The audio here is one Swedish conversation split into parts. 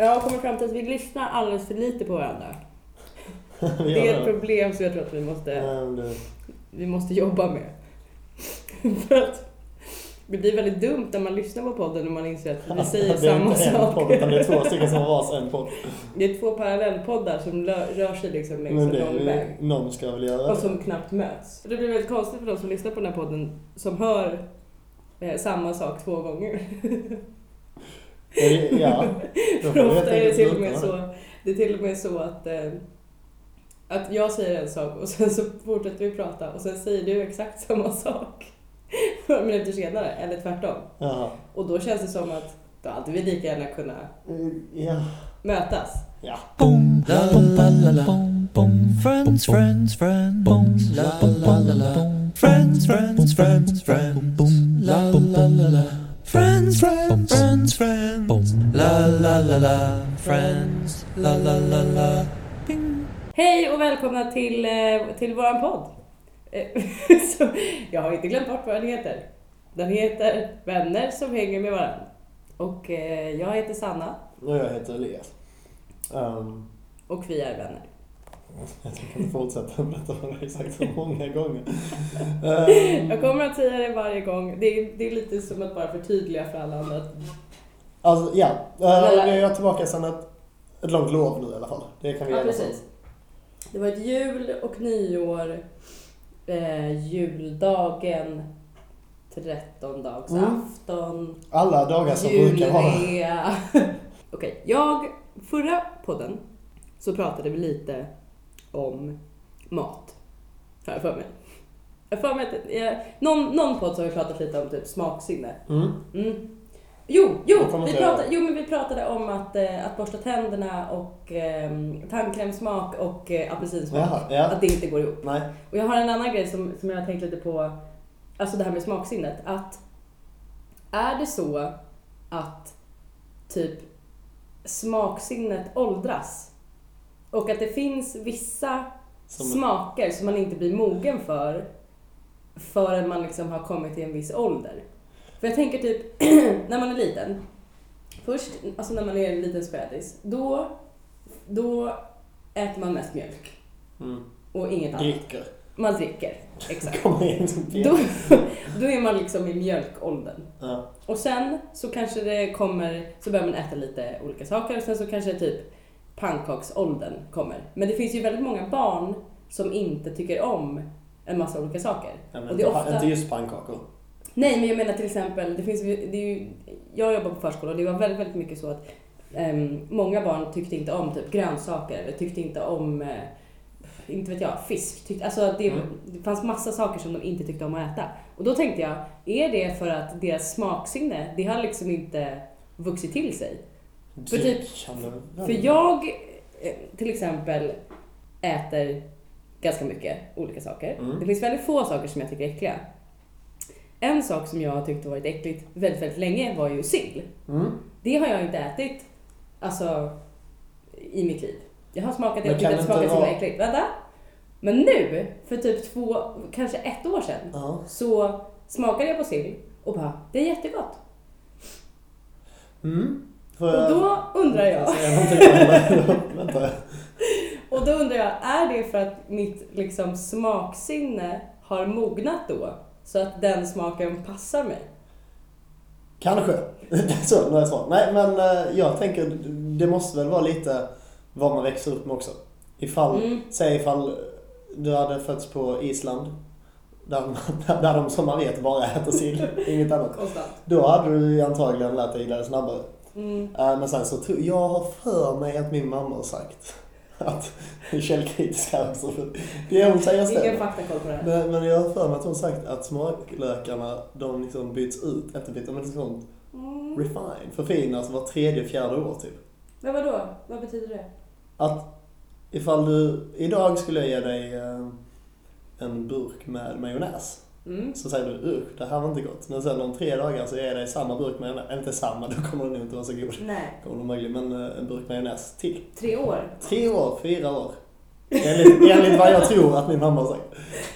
Jag har kommit fram till att vi lyssnar alldeles för lite på varandra. Det är ett problem som jag tror att vi måste, vi måste jobba med. För att det blir väldigt dumt när man lyssnar på podden och man inser att vi säger det är samma inte en sak. podd utan det är två stycken som har varsin podd. Det är två parallellpoddar som rör sig liksom längs en lång väg. någon ska väl göra Och som knappt möts. Det blir väldigt konstigt för de som lyssnar på den här podden som hör eh, samma sak två gånger. Ja. För ofta är det till och med så, det är till och med så att, eh, att jag säger en sak och sen så fortsätter vi prata och sen säger du exakt samma sak några minuter senare, eller tvärtom. Jaha. Och då känns det som att då hade vi lika gärna kunnat Mm, Ja. mötas. Ja. Boom, la la la la boom. Friends, friends, friends. Boom, la la la la. Friends, friends, friends, friends. Boom, la la la la. Friends, friends, friends, friends. La la la la. Friends, la la la la. Bing. Hej och välkomna till, eh, till våran podd. Eh, så, jag har inte glömt bort vad den heter. Den heter Vänner som hänger med varandra. Och eh, jag heter Sanna Och jag heter Elias. Um, och vi är vänner. Jag inte fortsätta berätta om det exakt så många gånger. Um, Jag kommer att säga det varje gång. Det är, det är lite som att bara förtydliga för alla andra. Alltså ja, uh, Eller- vi är tillbaka sen ett, ett långt lov nu i alla fall. Det kan vi Ja, precis. Det var ett jul och nyår. Eh, juldagen. Trettondagsafton. Alla dagar som brukar vara. Okej, jag... Förra podden så pratade vi lite om mat. Har jag för mig. Jag för mig att... Jag, någon, någon podd så har vi pratat lite om typ smaksinne. Mm. Mm. Jo, jo, vi pratade, jo men vi pratade om att, eh, att borsta tänderna och eh, tandkrämsmak och eh, apelsinsmak. Jaha, ja. Att det inte går ihop. Nej. Och jag har en annan grej som, som jag har tänkt lite på, alltså det här med smaksinnet. Att är det så att typ smaksinnet åldras och att det finns vissa Som, smaker som man inte blir mogen för förrän man liksom har kommit till en viss ålder. För jag tänker typ, när man är liten, först, alltså när man är en liten spädis, då, då äter man mest mjölk mm. och inget annat. Dricker. Man dricker, exakt. Då, då är man liksom i mjölkåldern. Ja. Och sen så kanske det kommer, så börjar man äta lite olika saker och sen så kanske typ pannkaksåldern kommer. Men det finns ju väldigt många barn som inte tycker om en massa olika saker. Ja, Och det är ofta- Inte just pannkakor. Nej, men jag menar till exempel, det finns, det är ju, jag jobbar på förskola och det var väldigt, väldigt mycket så att ehm, många barn tyckte inte om typ grönsaker eller tyckte inte om, eh, inte vet jag, fisk. Tyckte, alltså det, Mm. det fanns massa saker som de inte tyckte om att äta. Och då tänkte jag, är det för att deras smaksinne, det har liksom inte vuxit till sig? För typ- väl- För jag eh, till exempel äter ganska mycket olika saker. Mm. Det finns väldigt få saker som jag tycker är äckliga. En sak som jag har tyckt har varit äckligt väldigt, väldigt länge var ju sill. Mm. Det har jag inte ätit alltså, i mitt liv. Jag har smakat det och tyckt att det så vara- äckligt. Vänta! Men nu, för typ två, kanske ett år sedan, Ja. så smakade jag på sill och bara, det är jättegott. Mm. Och då undrar jag? Vänta. Och då undrar jag, är det för att mitt liksom, smaksinne har mognat då? Så att den smaken passar mig? Kanske. så, är svar. Nej, men eh, jag tänker, det måste väl vara lite vad man växer upp med också. Ifall, Mm. säg ifall du hade fötts på Island, där, där de som man vet bara äter sill, inget annat. Konstant. Då hade du antagligen lärt dig gilla det snabbare. Mm. Eh, Men sen så tror jag har för mig att min mamma har sagt att, källkritisk här också, det hon säger Ingen stämmer. faktakoll på det här. Men, men jag har för mig att hon sagt att smaklökarna, de liksom byts ut efter byte, men liksom Mm. refine, förfinas var tredje, fjärde år typ. Men vadå? Vad betyder det? Att ifall du, idag skulle jag ge dig eh, en burk med majonnäs. Mm. Så säger du usch, det här var inte gott. Men sen om tre dagar så jag dig samma burk majonnäs, eller inte samma, då kommer den nog inte vara så god. Nej. Kommer den möjligen, men eh, en burk majonnäs till. Tre år? Tre år, fyra år. Enligt, enligt vad jag tror att min mamma har sagt.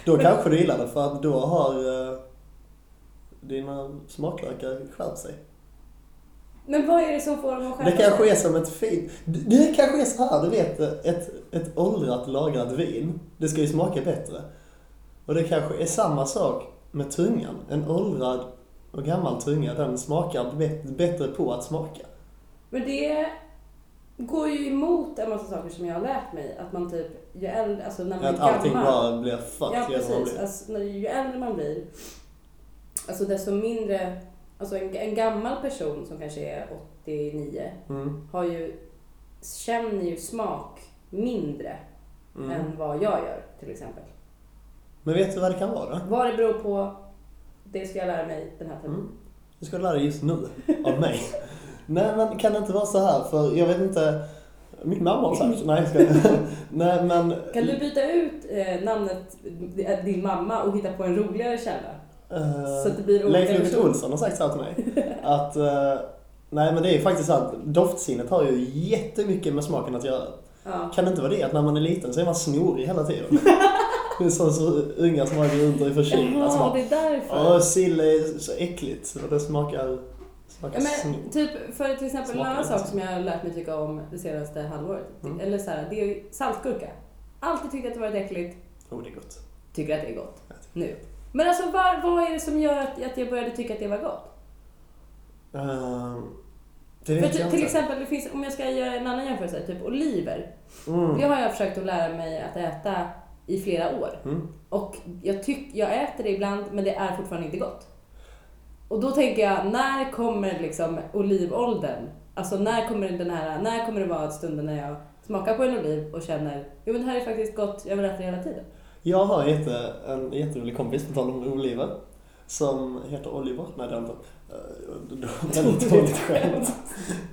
Då kanske du gillar det för att då har eh, dina smaklökar skärpt sig. Men vad är det som får dem att skärpa Det kanske är som ett fint... Det kanske är så här, du vet, ett, ett åldrat lagrat vin. Det ska ju smaka bättre. Och det kanske är samma sak med tungan. En åldrad och gammal tunga, den smakar bättre på att smaka. Men det går ju emot en massa saker som jag har lärt mig. Att man typ, ju äldre, alltså när man Att är allting gammal. bara blir fucked Ja, att precis. Alltså, när- ju äldre man blir, alltså desto mindre... Alltså en, en gammal person som kanske är 89 Mm. har ju, känner ju smak mindre Mm. än vad jag gör till exempel. Men vet du vad det kan vara? Vad det beror på, det ska jag lära mig den här terminen. Mm. Du ska lära dig just nu, av mig. Nej men kan det inte vara så här, för jag vet inte... Min mamma har sagt nej jag ska Nej men... Kan du byta ut eh, namnet eh, din mamma och hitta på en roligare källa? eh, Så att det blir olika Leif personer. Olsson har sagt så här till mig. Att... eh, nej men det är faktiskt så att doftsinnet har ju jättemycket med smaken att göra. Ja. Kan det inte vara det att när man är liten så är man snorig hela tiden? Det är så, så unga som har gått runt och är förkylda. Jaha, Alltså, det är därför. Åh, sill är så äckligt och det smakar... smakar Ja, men typ för till exempel en Smakar annan sak som jag har lärt mig tycka om det senaste halvåret. Mm. Eller så här, det är ju saltgurka. Alltid tyckt att det varit äckligt, Oh, det är gott. tycker att det är gott nu. Men alltså var, vad är det som gör att, att jag började tycka att det var gott? Ehm, det För vet ty, jag till inte. exempel, det finns, om jag ska göra en annan jämförelse, typ oliver. Mm. Det har jag försökt att lära mig att äta i flera år. Mm. Och jag, tyck, jag äter det ibland, men det är fortfarande inte gott. Och då tänker jag, när kommer liksom olivolden? Alltså när kommer den här, när kommer det vara stunden när jag smakar på en oliv och känner, jo men det här är faktiskt gott, jag vill äta det hela tiden. Jag har jätte, en jätterolig kompis, på tal om oliver, som heter Oliver. Nej, det är han inte. Eh, Väldigt dåligt skämt.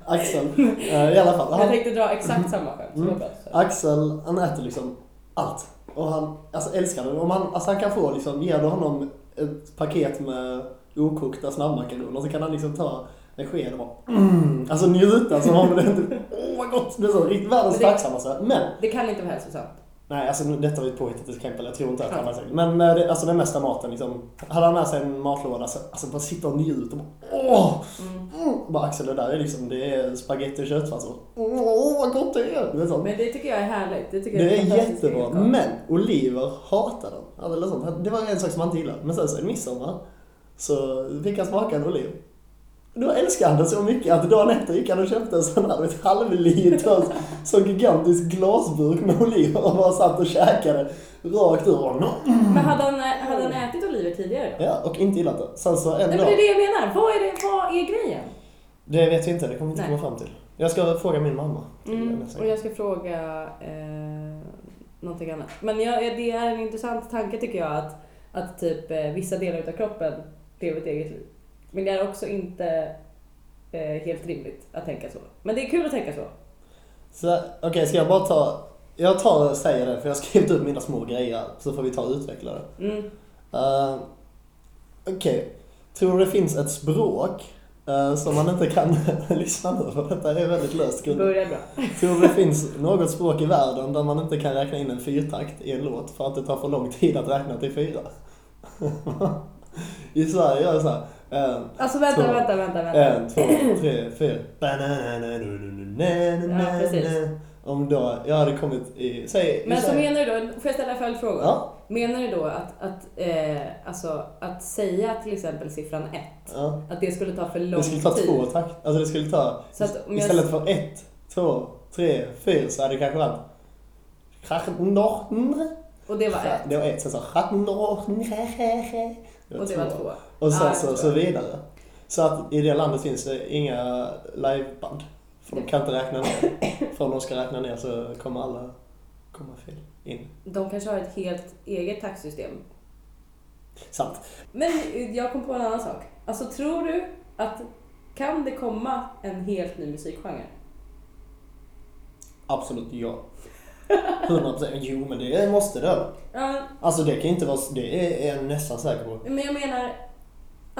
Axel. Eh, I alla fall. Jag Han, tänkte dra exakt samma skämt. Mm. Axel, han äter liksom allt. Och han alltså, älskar det. Om han, alltså, han kan få, liksom, ger du honom ett paket med okokta snabbmakaroner så kan han liksom ta en sked och bara mm, Alltså njuta som om det inte... Åh vad gott! Det är så riktigt världens tacksammaste. Men Det kan inte vara hälsosamt. Nej, alltså detta var ju ett påhittat exempel. Jag tror inte att han har sagt Men eh, alltså den mesta maten liksom. Hade han med sig en matlåda så alltså bara sitta och njuta och bara åh! Mm. Mm. Bara Axel det där är liksom, det är spagetti och köttfärs och åh vad gott det är! Du. Men det tycker jag är härligt. Det, tycker jag Det är fantastiskt jättebra. Men Oliver hatar den. Alltså. Det var en sak som han inte gillade. Men sen så är det midsommar. Så fick han smaka en oliv. Då älskade han det så mycket att dagen efter gick han och köpte en sån här vet, halvliters, så gigantisk glasburk med oliver och bara satt och käkade rakt ur. Och, Men hade han, hade han ätit oliver tidigare då? ja, och inte gillat det. Sen så en Nej, men det är det jag menar. Vad är, det, vad är grejen? Det vet vi inte, det kommer vi inte Nej. komma fram till. Jag ska fråga min mamma. Mm, och jag ska fråga eh, någonting annat. Men jag, det är en intressant tanke tycker jag att, att typ eh, vissa delar av kroppen lever ett eget liv. Men det är också inte eh, helt rimligt att tänka så. Men det är kul att tänka så. Så, Okej, ska jag bara ta... Jag tar och säger det, för jag har skrivit upp mina små grejer så får vi ta och utveckla det. Mm. Uh, Okej, tror du det finns ett språk eh, som man inte kan lyssna nu för detta är väldigt löst grund. Börjar bra. Tror du det finns något språk i världen där man inte kan räkna in en fyrtakt i en låt för att det tar för lång tid att räkna till fyra? I Sverige gör det så här. En, Alltså vänta, Två. vänta, vänta, vänta. en, två, tre, fyra. Ja, precis. Om då jag hade kommit i... Säg, Men så menar du då, får jag ställa en följdfråga? Ja, Menar du då att, att, eh, alltså, att säga till exempel siffran ett, ja. att det skulle ta för lång Det skulle ta tid? två takt. Alltså det skulle ta... Så att om jag- Istället för ett, två, tre, fyra så hade det kanske varit... Och det var ett. Det var ett, sen så... Och det var två. Och sen så, så vidare. Så att i det landet finns det inga liveband. För de kan inte räkna ner. För om de ska räkna ner så kommer alla komma fel in. De kanske har ett helt eget taxsystem. Sant. Men jag kom på en annan sak. Alltså tror du att kan det komma en helt ny musikgenre? Absolut ja. 100% Jo men det måste det. Ja, Alltså det kan inte vara... Det är jag nästan säker på. men jag menar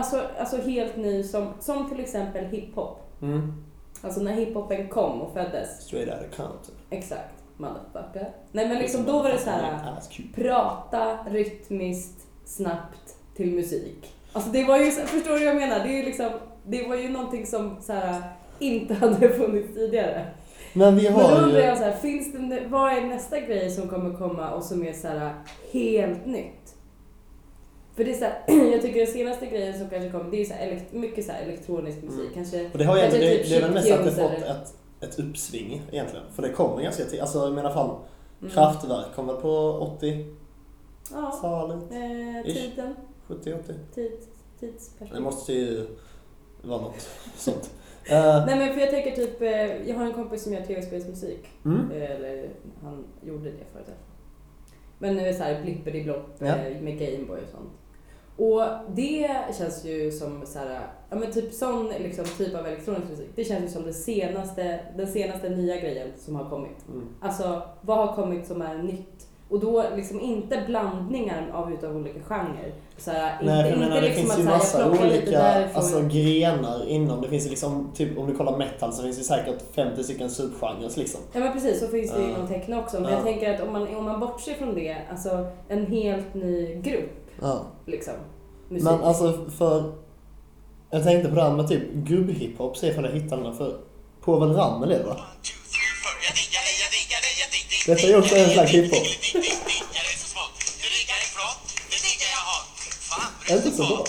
alltså, alltså helt ny som, som till exempel hiphop. Mm. Alltså när hiphopen kom och föddes. Straight out of Compton. Exakt. Motherfucker. Nej men liksom då var det så här. Prata rytmiskt, snabbt till musik. Alltså det var ju, förstår du vad jag menar? Det, är ju liksom, det var ju någonting som så här, inte hade funnits tidigare. Men vi Men då har undrar jag så här, finns det, vad är nästa grej som kommer komma och som är så här helt nytt? För det är så här, jag tycker den senaste grejen som kanske kommer, det är så här mycket så här elektronisk musik. Mm. Kanske, Och det har kanske det, typ det är väl mest att det fått ett, ett uppsving egentligen. För det kommer ganska tidigt. Alltså jag menar fan, Mm. Kraftwerk kom väl på 80-talet? Ja, eh, Ish. tiden, 70-80? tid, tidsperspektiv. Det måste ju vara något sånt. Eh, Nej men för jag tänker typ, eh, jag har en kompis som gör tv-spelsmusik. mm. Eh, Eller han gjorde det förut. Men nu är det så här blippity-blopp Ja. eh, med Gameboy och sånt. Och det känns ju som så här, ja men typ sån liksom, typ av elektronisk musik. Det känns ju som det senaste, den senaste nya grejen som har kommit. Mm. Alltså vad har kommit som är nytt? Och då liksom inte blandningar av utav olika genrer. Så här, Nej, inte, för jag menar, inte det liksom finns att ju massa olika alltså, grenar inom. Det finns ju liksom, typ om du kollar metal så finns det säkert 50 stycken subgenrer liksom. Ja men precis, så finns det ju Ja. inom techno också. Men Ja. jag tänker att om man, om man bortser från det, alltså en helt ny grupp Ja. liksom. Musik. Men alltså för... Jag tänkte på det här med typ gubbhiphop, se ifall jag hittar den här för Povel Ramel är det va? Detta är också en slags hiphop. Är det inte så bra?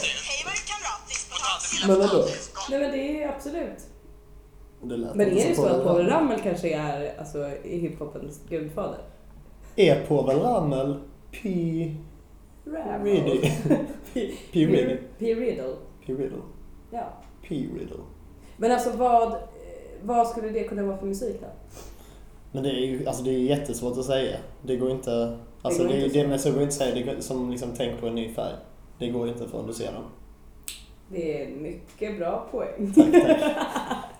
Men vadå? Nej men det är ju absolut. Det lät Men är det så att Povel Ramel. Kanske är alltså, i hiphopens gudfader? Är Povel Ramel P... Riddy? P. P. Riddy? P. Riddle. P. Riddle? Ja. P. Riddle? Men alltså vad, vad skulle det kunna vara för musik då? Men det är ju alltså det är jättesvårt att säga. Det går inte... Alltså går det, inte det, men så går inte att säga. Det går, som liksom tänk på en ny färg. Det går inte förrän du ser den. Det är mycket bra poäng. Tack, tack.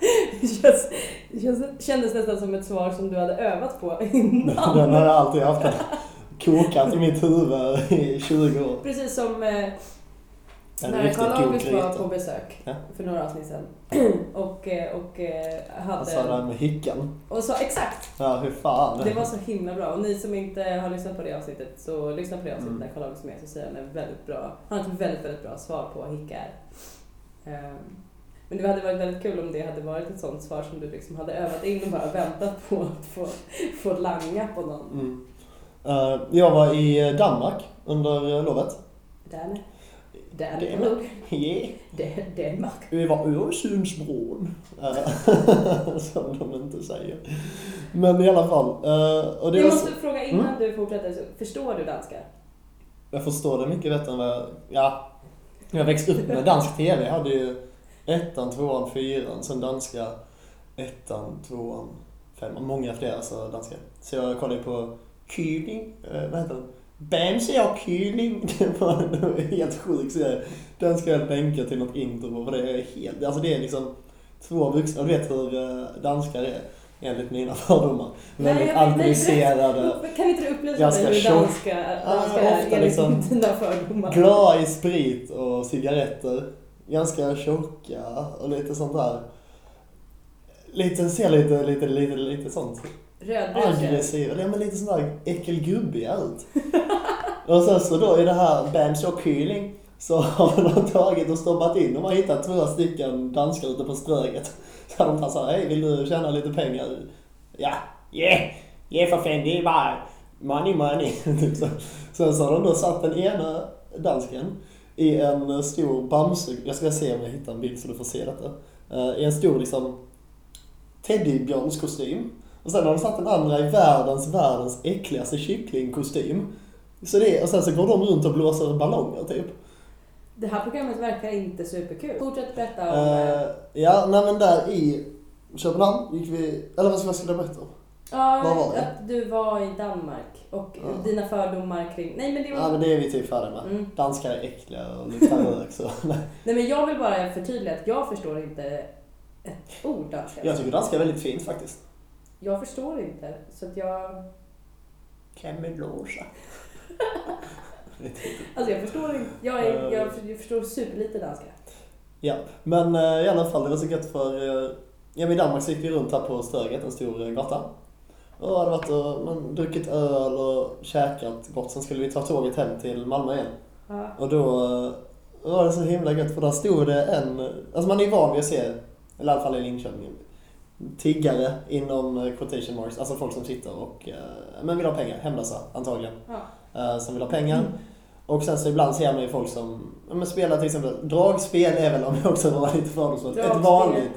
det känns, det känns, kändes nästan som ett svar som du hade övat på innan. Den har jag alltid haft kokat i mitt huvud i 20 år. Precis som eh, En när Karl August var på besök Ja. för några avsnitt sedan. och, eh, och eh, Han sa det här hade... med hickan. Och sa exakt! Ja, hur fan. Det var så himla bra. Och ni som inte har lyssnat på det avsnittet, så lyssna på det avsnittet Mm. där Karl August är med så säger han ett väldigt bra, han har ett väldigt, väldigt bra svar på vad hicka är. Ehm, Men det hade varit väldigt kul om det hade varit ett sånt svar som du liksom hade övat in och bara väntat på att få, få langa på någon. Mm. Eh, jag var i Danmark under lovet. Danne Det- Plugg. Yeah. Dan- Danmark. Vi var Öresundsbron. Eh, Som de inte säger. Men i alla fall. eh, Och det Jag var så, måste fråga innan Mm. du fortsätter, förstår du danska? jag förstår det mycket bättre än vad jag... Ja. Jag växte upp med dansk TV. Jag hade ju ettan, tvåan, fyran. Sen danska ettan, tvåan, femman. Många fler alltså danska. Så jag kollade på Kyling. Eh, vad heter den? Bamse och Kyling. Det var en helt sjuk serie. Den ska jag länka till något intro. För det är helt... Alltså det är liksom två vuxna. Du vet hur eh, danskar är. Enligt mina fördomar. Väldigt nej, alkoholiserade. berätta. Kan inte du upplysa mig hur danska, danska Ja, är ofta enligt liksom dina fördomar? Glada i sprit och cigaretter. Ganska tjocka och lite sånt där. Lite, ser lite, lite, lite, lite sånt aggressiva. Ja men lite sån där äckelgubbiga ut. och sen så då i det här Bams och så har de tagit och stoppat in. De har hittat två stycken danskar ute på Ströget. Så de sa hej vill du tjäna lite pengar? Ja, yeah, yeah för fan det är bara money money. Typ så. Sen så har de då satt den ena dansken i en stor Bamse, jag ska se om jag hittar en bild så du får se detta. Eh, I en stor liksom teddybjörnskostym. Och sen har de satt den andra i världens, världens äckligaste kycklingkostym. Så det, och sen så går de runt och blåser ballonger typ. Det här programmet verkar inte superkul. Fortsätt berätta om... Uh, ja, nej men där i Köpenhamn gick vi, eller vad ska jag skulle berätta om? ja, var att du var i Danmark och Ja. dina fördomar kring... Nej men det var... Ja men det är vi typ färdiga med. Mm. Danskar är äckliga och luktar rök så. Nej men jag vill bara förtydliga att jag förstår inte ett ord danska. Jag tycker danska är väldigt fint faktiskt. Jag förstår inte, så att jag... Camellosa. Alltså jag förstår inte. Jag, är, jag, förstår superlite danska. Ja, men eh, i alla fall det var så gött för eh, ja, i Danmark så gick vi runt här på Ströget, en stor eh, gata. Och hade varit och man, druckit öl och käkat gott. Sen skulle vi ta tåget hem till Malmö igen. Ja. Och då var det så himla gött för där stod det en, alltså man är ju van vid att se Eller i alla fall i Linköping. Tiggare inom eh, quotation marks, alltså folk som sitter och eh, men vill ha pengar, hemlösa antagligen. Ja. eh, som vill ha pengar. Och sen så ibland ser man ju folk som men spelar till exempel, dragspel väl om jag också var lite fördomsfull, ett vanligt.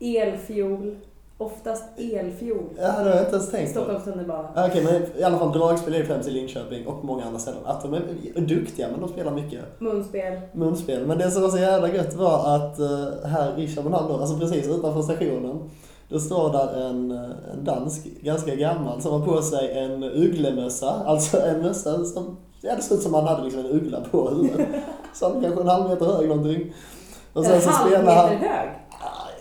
Elfiol. Oftast elfiol. Ja, det har jag inte ens tänkt på. Stockholms tunnelbana. Okej, men i alla fall dragspel är främst i Linköping och många andra ställen. Att de är duktiga, men de spelar mycket Munspel. munspel. Men det som var så jävla gött var att eh, här i Köpenhamn, då, alltså precis utanför stationen, då står där en, eh, en dansk, ganska gammal, som har på sig en ugglemössa. Alltså en mössa som, ja det ser ut som han hade liksom en uggla på huvudet. Så han kanske en halv meter hög någonting. Och sen en så halv meter han... hög.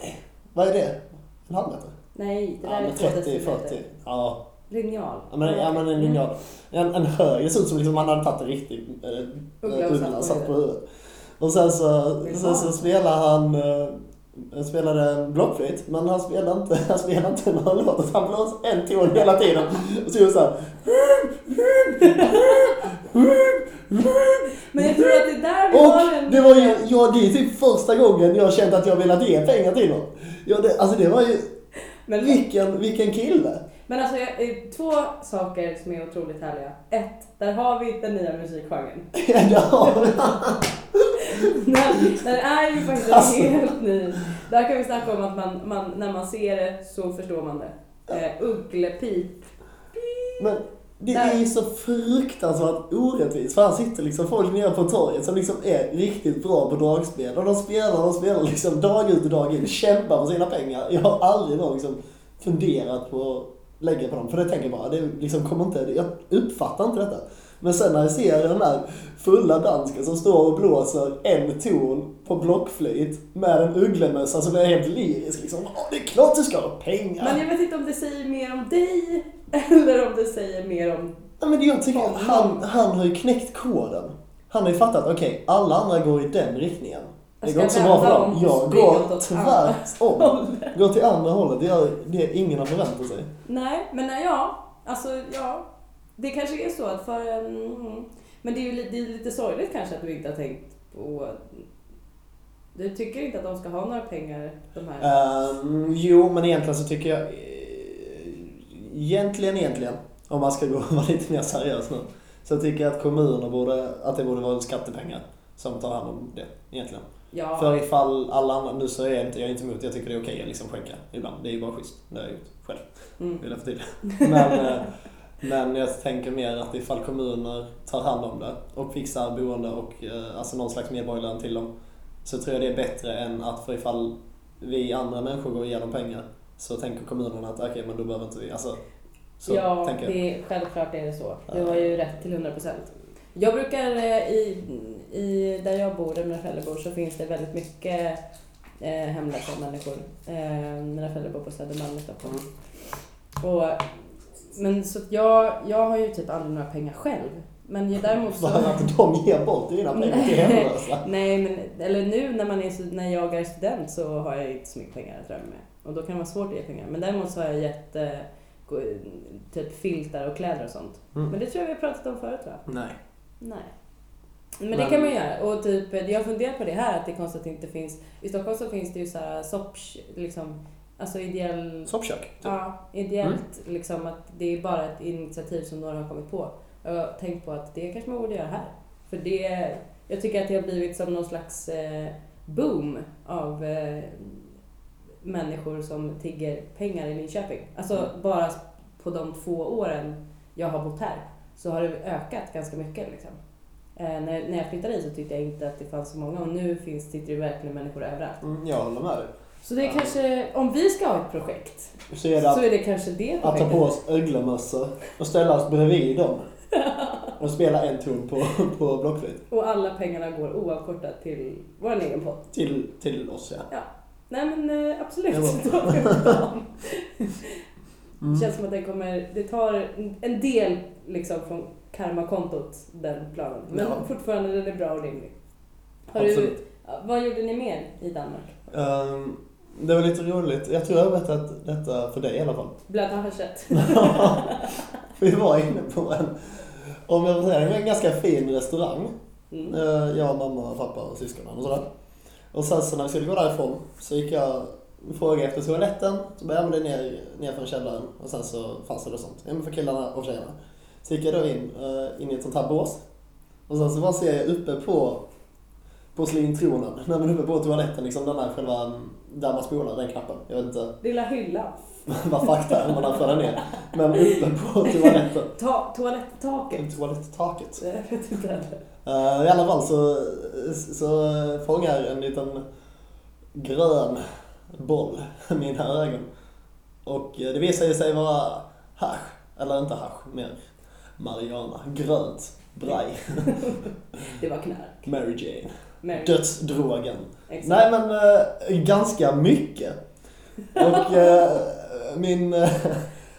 Nej, vad är det? En halv meter? Nej, det där Ja, är men två 30, decimeter. 40. Ja, Linjal. Ja men, ja, men en linjal. En, en hög. Det ser ut som liksom man hade tagit en riktig äh, Uggla och satt på huvudet. Och sen så, sen så spelar han äh, spelade blockflöjt, men han spelade inte, han spelade inte någon låt, utan han blåste en ton hela tiden. Och så gjorde han Men jag tror att det är där vi har en... Och det var ju, ja det är typ första gången jag kände att jag velat ge pengar till någon. Ja, det, alltså det var ju, Men, vilken, vilken kille. men alltså, eh, två saker som är otroligt härliga. Ett, där har vi den nya musikgenren. Ja, den, den är ju faktiskt Alltså. helt ny. Där kan vi snacka om att man, man, när man ser det så förstår man det. Eh, Ugglepip. Men det Där. är ju så fruktansvärt orättvist. För här sitter liksom folk nere på torget som liksom är riktigt bra på dragspel. Och de spelar och spelar liksom dag ut och dag in. Kämpar för sina pengar. Jag har aldrig någon liksom funderat på att lägga på dem. För det tänker jag bara, det liksom kommer inte, jag uppfattar inte detta. Men sen när jag ser den där fulla dansken som står och blåser en ton på blockflöjt med en ugglemössa som är helt lyrisk liksom. Ja, det är klart du ska ha pengar! Men jag vet inte om det säger mer om dig eller om det säger mer om... Ja, men jag tycker han, han har ju knäckt koden. Han har ju fattat, okej, alla andra går i den riktningen. Det Jag går inte så bra för dem. Jag går tvärtom. Går till andra hållet. Det gör det ingen har förväntat sig. Nej, men nej, ja. Alltså, ja. Det kanske är så att för... Mm, men det är ju lite, det är lite sorgligt kanske att du inte har tänkt på... Du tycker inte att de ska ha några pengar, de här? Ehm, jo, men egentligen så tycker jag... Egentligen, egentligen, om man ska gå och vara lite mer seriös nu. Så tycker jag att kommunerna borde, att det borde vara skattepengar som tar hand om det, egentligen. ja. För ifall alla andra, nu så är jag inte, jag är inte emot, jag tycker det är okej att liksom skänka ibland. Det är ju bara schysst. Det har jag gjort själv. Mm. vill jag förtydliga. Men, men jag tänker mer att ifall kommuner tar hand om det och fixar boende och eh, alltså någon slags medborgarlön till dem så tror jag det är bättre än att för ifall vi andra människor går igenom pengar så tänker kommunerna att okej men då behöver inte vi, alltså så ja, tänker jag. det är, självklart är det så. Du har ju rätt till 100%. Jag brukar, eh, i, i, där jag bor, där mina föräldrar bor, så finns det väldigt mycket eh, hemlösa människor. Eh, mina föräldrar bor på Södermalm i Stockholm. Och, men så att jag, jag har ju typ aldrig några pengar själv. Men ju däremot så... Bara att de ger bort dina pengar till hemlösa. Nej, men eller nu när, man är så, när jag är student så har jag inte så mycket pengar att röra mig med. Och då kan det vara svårt att ge pengar. Men däremot så har jag gett eh, typ filtar och kläder och sånt. Mm. Men det tror jag vi har pratat om förut va? Nej. Nej. Men, det Men- kan man göra. Och typ, jag har funderat på det här, att det är konstigt att det inte finns... I Stockholm så finns det ju såhär sopp, liksom, alltså ideell... Soppkök. Typ. Ja, ideellt liksom att det är bara ett initiativ som några har kommit på. Jag har tänkt på att det kanske man borde göra här. För det, jag tycker att det har blivit som någon slags eh, boom av eh, människor som tigger pengar i Linköping. Alltså Mm. bara på de två åren jag har bott här så har det ökat ganska mycket. Liksom. Eh, när, när jag flyttade hit så tyckte jag inte att det fanns så många och nu finns, sitter det verkligen människor överallt. Mm, jag håller med dig. Så det är Ja. kanske, om vi ska ha ett projekt Så är det att så är det kanske det Att ta på oss öglemössor och ställa oss bredvid dem. Och spela en ton på, på blockflöjt. Och alla pengarna går oavkortat till vår egen podd. Till, till oss ja. Nej men eh, absolut, Ja. Mm. Det känns som att det kommer, det tar en del liksom från karmakontot, den planen. Men Ja. fortfarande den är bra och rimlig. Har du, Absolut. ja, vad gjorde ni mer i Danmark? Ehm, det var lite roligt. Jag tror jag har berättat detta för dig i alla fall. Blöta haschet. Vi var inne på en, om jag säga en ganska fin restaurang. Mm. Eh, Jag, mamma, pappa och syskonen och sådär. Och sen så när vi skulle gå därifrån så gick jag frågade efter toaletten. Så bara, ja men det är ner, ner från källaren. Och sen så fanns det då sånt. Ja men för killarna och tjejerna. Så gick jag då in, eh, in i ett sånt här bås. Och sen så bara ser jag uppe på porslintronen, när man är uppe på toaletten, liksom den där själva, där man spolar, den knappen. Jag vet inte Lilla hyllan. vad fakta är man för ner. Men uppe på toaletten, Ta, toaletttaket. toaletttaket. Jag vet inte heller. Uh, I alla fall så, så fångar en liten grön boll mina ögon. Och eh, det visade sig vara hasch, eller inte hasch, mer marijuana. Grönt, braj, Det var knark. Mary Jane. Mary. Dödsdrogen. Exakt. Nej men eh, ganska mycket. Och eh, min... Uh,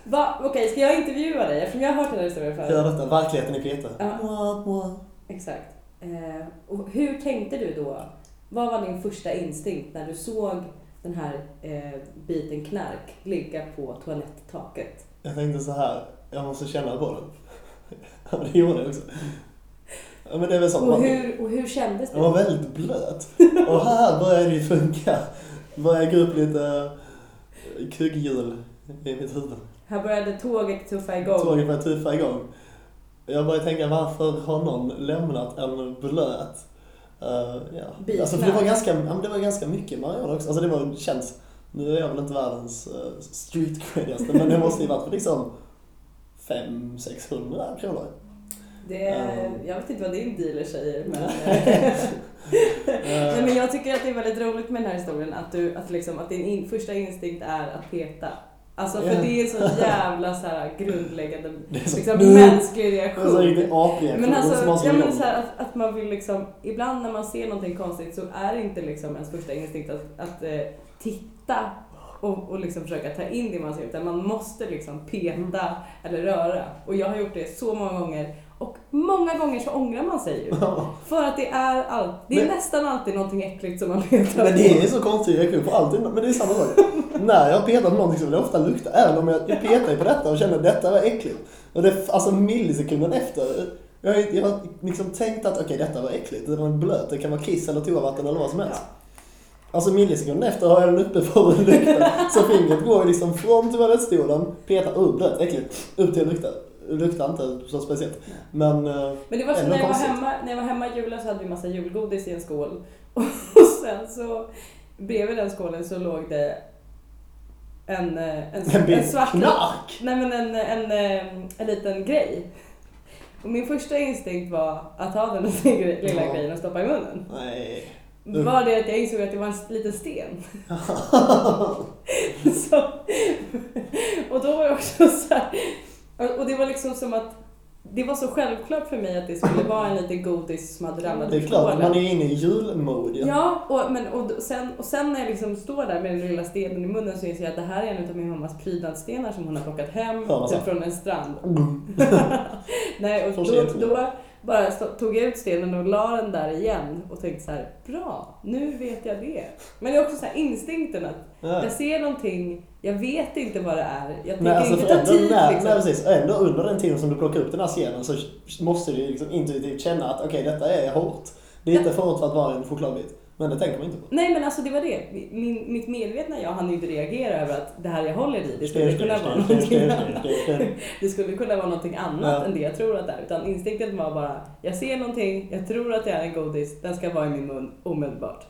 Va? Okej, ska jag intervjua dig? Eftersom jag har hört den här historien förut. gör detta, verkligheten i Peter. Ja. Mwah, mwah. Exakt. Eh, och hur tänkte du då? Vad var din första instinkt när du såg den här eh, biten knark ligga på toaletttaket? Jag tänkte så här, jag måste känna på den. Ja, det gjorde jag också. Ja, men det är väl så. Och hur, och hur kändes Den var det? väldigt blöt. Och här började det ju funka. Började gå upp lite eh, kugghjul i mitt huvud. Här började tåget tuffa igång. Tåget började tuffa igång. Jag började tänka, varför har någon lämnat en blöt uh, ja. Alltså, för det var ganska, ja, det var ganska mycket marijuana också. Alltså det var, känns, nu är jag väl inte världens uh, street credigaste, men det måste ju varit för liksom 500-600 kronor. Det, Mm. jag vet inte vad din dealer säger men... Nej, men jag tycker att det är väldigt roligt med den här historien att, du, att, liksom, att din in, första instinkt är att peta. Alltså för det är så jävla så här grundläggande är så- liksom, mänsklig Det var så reaktion. riktigt apreaktion. Men alltså, ja, men så här, att, att man vill liksom, ibland när man ser någonting konstigt så är det inte liksom ens första instinkt att, att eh, titta och, och liksom försöka ta in det man ser utan man måste liksom peta eller röra. Och jag har gjort det så många gånger och många gånger så ångrar man sig ju. För att det är, all, det är Men- nästan alltid någonting äckligt som man petar Men det är så konstig reaktion på allt men det är samma sak. När jag petar på någonting så vill det ofta lukta, även om jag, jag petar på detta och känner att detta var äckligt. Och det, alltså millisekunden efter, jag har, jag har liksom tänkt att okej detta var äckligt, det var blöt, det kan vara kiss eller toavatten eller vad som helst. Alltså millisekunden efter har jag den uppe för att lukta. Så fingret går liksom från toalettstolen, petar, oh blöt, äckligt, upp till att lukta. Luktar inte så speciellt. Men, eh, Men det var så när jag var, hemma, när jag var hemma i julen så hade vi massa julgodis i en skål. Och sen så bredvid den skålen så låg det en, eh, en, en en, svart... knark! Nej men en, en, eh, en liten grej. Och min första instinkt var att ta den lilla lilla Ja. grejen och stoppa i munnen. Nej. Bara det att jag insåg att det var en liten sten. så, och då var jag också så här, och- det var liksom som att det var så självklart för mig att det skulle vara en liten godis som hade ramlat Det är klart, man är inne i julmode ju. Ja, och, men, och, sen, och sen när jag liksom står där med den lilla stenen i munnen så inser jag att det här är en av min mammas prydnadsstenar som hon har plockat hem Ja, typ från en strand. Mm. Nej, och då, då bara stå, tog jag ut stenen och la den där igen och tänkte så här, bra, nu vet jag det. Men det är också så här instinkten att Ja. jag ser någonting, jag vet inte vad det är, jag tänker alltså inte ta ändå, tid när, liksom. nej, precis, ändå under den tiden som du plockar upp den här scenen så måste du liksom intuitivt känna att okej, detta är hårt. Det är inte för hårt för att vara en chokladbit. Men det tänker man inte på. Nej men alltså det var det, Min, mitt medvetna jag hann inte reagera över att det här jag håller i, det skulle kunna vara någonting annat. Det skulle kunna vara någonting annat än det jag tror att det är. Utan instinkten var bara, jag ser någonting, jag tror att det är en godis, den ska vara i min mun omedelbart.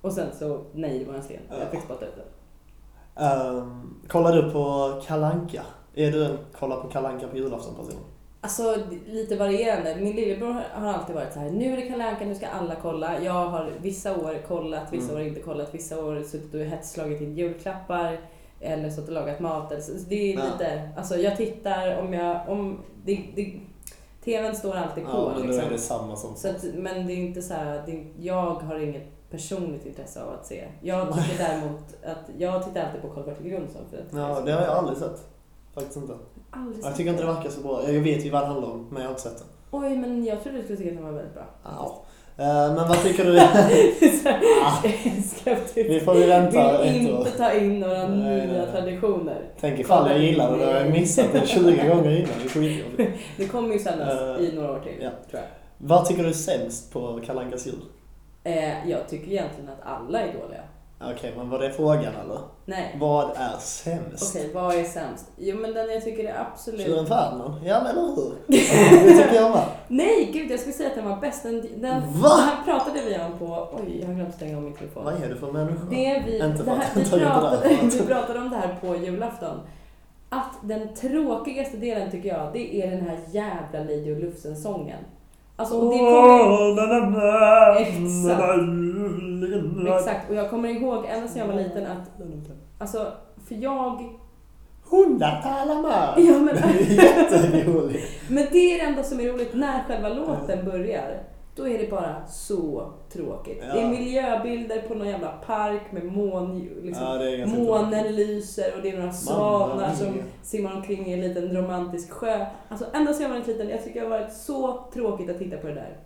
Och sen så, nej det var en sten. Jag fick spotta ut den. Ehm, kollar du på Kalanka? Är du en kolla på Kalanka på julafton person? Alltså lite varierande. Min lillebror har- alltid varit så här. nu är det Kalle Anka, nu ska alla kolla. Jag har vissa år kollat, vissa Mm. år inte kollat, vissa år suttit och hetsslagit in julklappar. Eller suttit och lagat mat. Så det är Ja. lite, alltså jag tittar om jag, om, det, det, TVn står alltid på Ja, men då liksom. är det samma som... Så att, men det är inte så här, det, jag har inget personligt intresse av att se. Jag tycker däremot att, jag tittar alltid på Karl-Bertil Jonsson för att Ja, det har jag aldrig sett. Faktiskt inte. aldrig Jag tycker inte det verkar så bra. Jag vet ju vad det handlar om, men jag har inte sett det. Oj, men jag trodde du skulle tycka att den var väldigt bra. Ja. Ehm, men vad tycker du? Ah. skeptisk. Vi får ju vänta Vill år. inte ta in några Nej, nya nej. traditioner. Tänk ifall jag gillar det, då har jag missat det 20 gånger innan. Det är skitjobbigt. Det kommer ju sändas Eh, i några år till, ja. tror jag. Vad tycker du är sämst på Kalankas jul? Eh, jag tycker egentligen att alla är dåliga. Okej, men var det frågan eller? Nej. Vad är sämst? Okej, vad är sämst? Jo men den jag tycker är absolut... Tjuren Ferdinand? Ja, men eller hur? Det tycker jag med. Nej, gud jag skulle säga att den var bäst. Den, den, Va? den här pratade vi om på... Oj, jag har glömt stänga av min telefon. Vad är du för människa? Det vi, Inte det här, vi, pratade, vi pratade om det här på julafton. Att den tråkigaste delen tycker jag, det är den här jävla Lady och Lufsen-sången. Alltså, och det kommer... Exakt, och jag kommer ihåg ända sedan jag var liten att, alltså, för jag... Med! Ja, men, Jätteroligt. men det är det enda som är roligt, när själva låten börjar. Då är det bara så tråkigt. Det är Ja. miljöbilder på någon jävla park med mån, liksom, Ja, månen lyser och det är några svanar som simmar omkring i en liten romantisk sjö. Alltså ända sedan jag var liten, jag tycker det har varit så tråkigt att titta på det där.